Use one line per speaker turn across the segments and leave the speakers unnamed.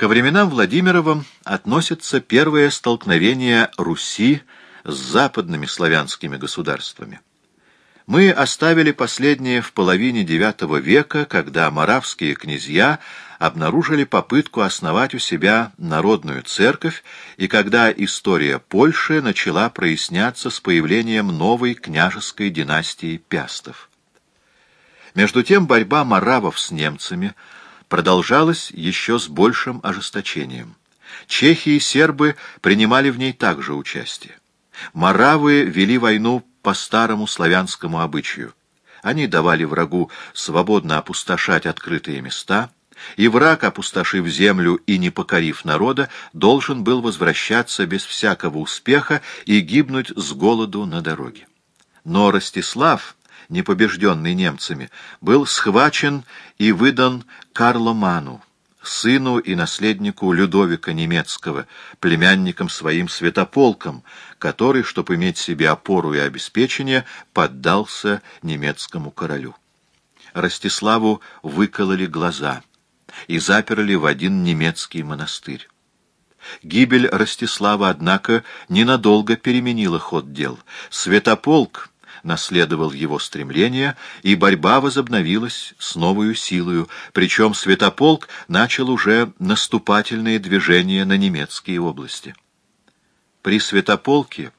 Ко временам Владимировым относится первое столкновение Руси с западными славянскими государствами. Мы оставили последнее в половине IX века, когда маравские князья обнаружили попытку основать у себя народную церковь и когда история Польши начала проясняться с появлением новой княжеской династии Пястов. Между тем борьба маравов с немцами продолжалась еще с большим ожесточением. Чехи и сербы принимали в ней также участие. Маравы вели войну по старому славянскому обычаю. Они давали врагу свободно опустошать открытые места, и враг, опустошив землю и не покорив народа, должен был возвращаться без всякого успеха и гибнуть с голоду на дороге. Но Ростислав, непобежденный немцами, был схвачен и выдан Карломану сыну и наследнику Людовика Немецкого, племянником своим святополком, который, чтобы иметь себе опору и обеспечение, поддался немецкому королю. Ростиславу выкололи глаза и заперли в один немецкий монастырь. Гибель Ростислава, однако, ненадолго переменила ход дел. Святополк, наследовал его стремления, и борьба возобновилась с новою силою, причем Святополк начал уже наступательные движения на немецкие области. При Святополке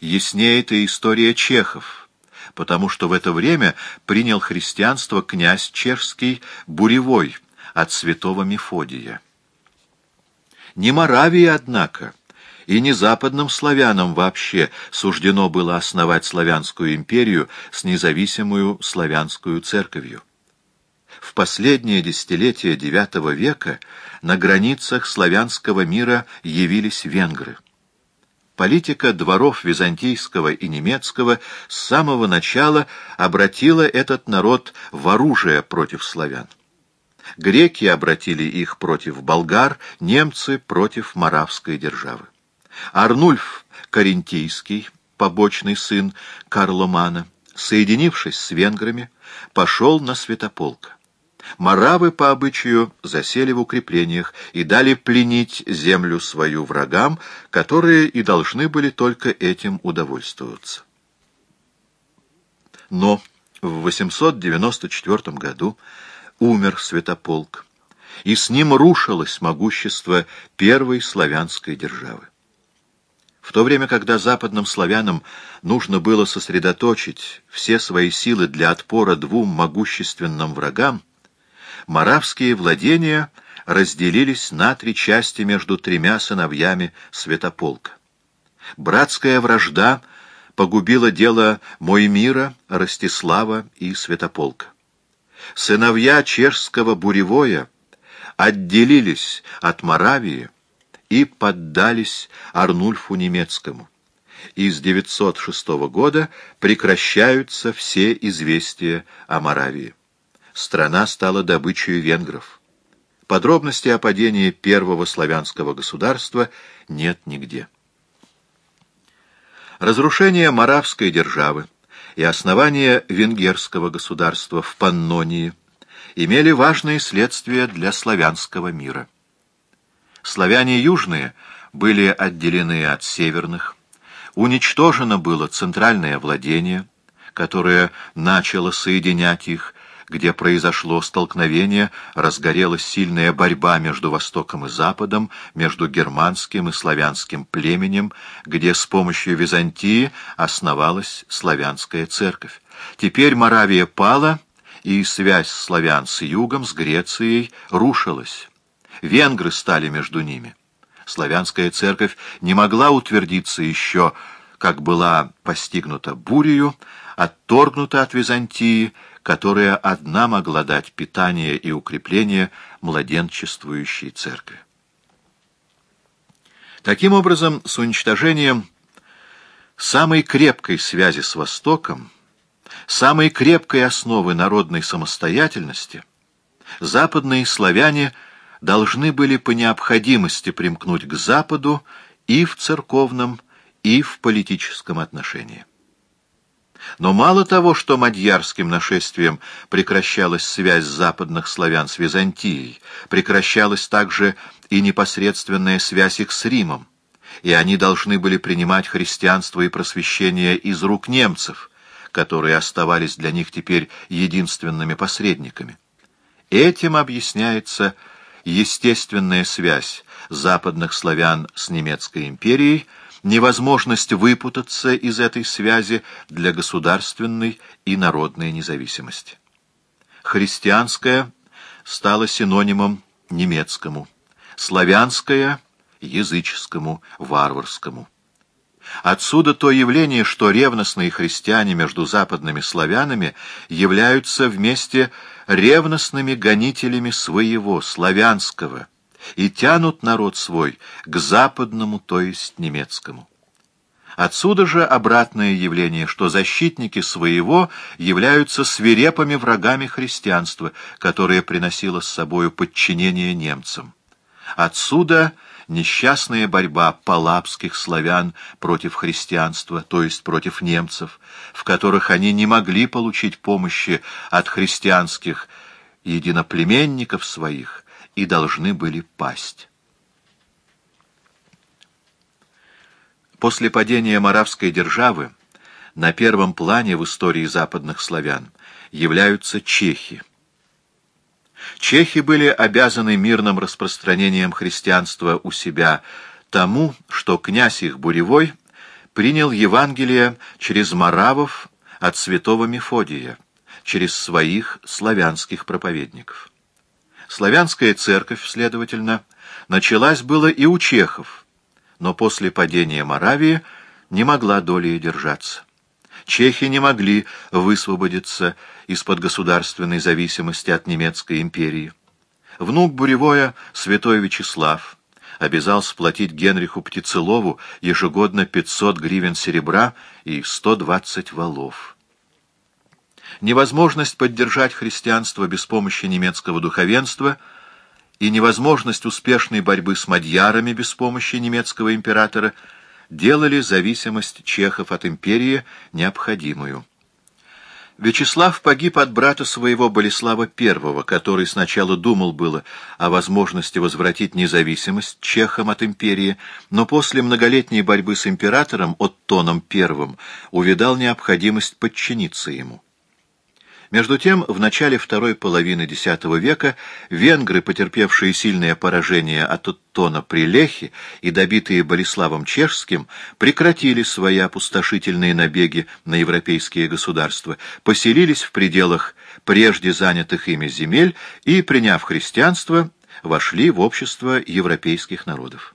яснеет и история чехов, потому что в это время принял христианство князь чешский Буревой от святого Мефодия. Не Моравии, однако, — и не западным славянам вообще суждено было основать славянскую империю с независимую славянскую церковью. В последнее десятилетие IX века на границах славянского мира явились венгры. Политика дворов византийского и немецкого с самого начала обратила этот народ в оружие против славян. Греки обратили их против болгар, немцы против моравской державы. Арнульф Карентийский, побочный сын Карломана, соединившись с венграми, пошел на Святополка. Маравы по обычаю засели в укреплениях и дали пленить землю свою врагам, которые и должны были только этим удовольствоваться. Но в 894 году умер Святополк, и с ним рушилось могущество первой славянской державы. В то время, когда западным славянам нужно было сосредоточить все свои силы для отпора двум могущественным врагам, маравские владения разделились на три части между тремя сыновьями Святополка. Братская вражда погубила дело Моймира, Ростислава и Святополка. Сыновья чешского буревоя отделились от Моравии, и поддались Арнульфу Немецкому. Из 906 года прекращаются все известия о Моравии. Страна стала добычей венгров. Подробности о падении первого славянского государства нет нигде. Разрушение Моравской державы и основание венгерского государства в Паннонии имели важные следствия для славянского мира. Славяне южные были отделены от северных. Уничтожено было центральное владение, которое начало соединять их, где произошло столкновение, разгорелась сильная борьба между Востоком и Западом, между германским и славянским племенем, где с помощью Византии основалась славянская церковь. Теперь Моравия пала, и связь славян с югом, с Грецией, рушилась венгры стали между ними. Славянская церковь не могла утвердиться еще, как была постигнута бурею, отторгнута от Византии, которая одна могла дать питание и укрепление младенчествующей церкви. Таким образом, с уничтожением самой крепкой связи с Востоком, самой крепкой основы народной самостоятельности, западные славяне – должны были по необходимости примкнуть к Западу и в церковном, и в политическом отношении. Но мало того, что мадьярским нашествием прекращалась связь западных славян с Византией, прекращалась также и непосредственная связь их с Римом, и они должны были принимать христианство и просвещение из рук немцев, которые оставались для них теперь единственными посредниками. Этим объясняется естественная связь западных славян с немецкой империей, невозможность выпутаться из этой связи для государственной и народной независимости. Христианское стало синонимом немецкому, славянское — языческому, варварскому. Отсюда то явление, что ревностные христиане между западными славянами являются вместе ревностными гонителями своего, славянского, и тянут народ свой к западному, то есть немецкому. Отсюда же обратное явление, что защитники своего являются свирепыми врагами христианства, которое приносило с собою подчинение немцам. Отсюда несчастная борьба палапских славян против христианства, то есть против немцев, в которых они не могли получить помощи от христианских единоплеменников своих и должны были пасть. После падения Моравской державы на первом плане в истории западных славян являются чехи. Чехи были обязаны мирным распространением христианства у себя тому, что князь их Буревой принял Евангелие через Моравов от святого Мефодия, через своих славянских проповедников. Славянская церковь, следовательно, началась было и у чехов, но после падения Моравии не могла долей держаться. Чехи не могли высвободиться из-под государственной зависимости от немецкой империи. Внук Буревоя, святой Вячеслав, обязал сплотить Генриху Птицелову ежегодно 500 гривен серебра и 120 валов. Невозможность поддержать христианство без помощи немецкого духовенства и невозможность успешной борьбы с мадьярами без помощи немецкого императора – делали зависимость чехов от империи необходимую. Вячеслав погиб от брата своего Болеслава I, который сначала думал было о возможности возвратить независимость чехам от империи, но после многолетней борьбы с императором Оттоном I увидал необходимость подчиниться ему. Между тем, в начале второй половины X века венгры, потерпевшие сильное поражение от Оттона при Лехе и добитые Болеславом Чешским, прекратили свои опустошительные набеги на европейские государства, поселились в пределах прежде занятых ими земель и, приняв христианство, вошли в общество европейских народов.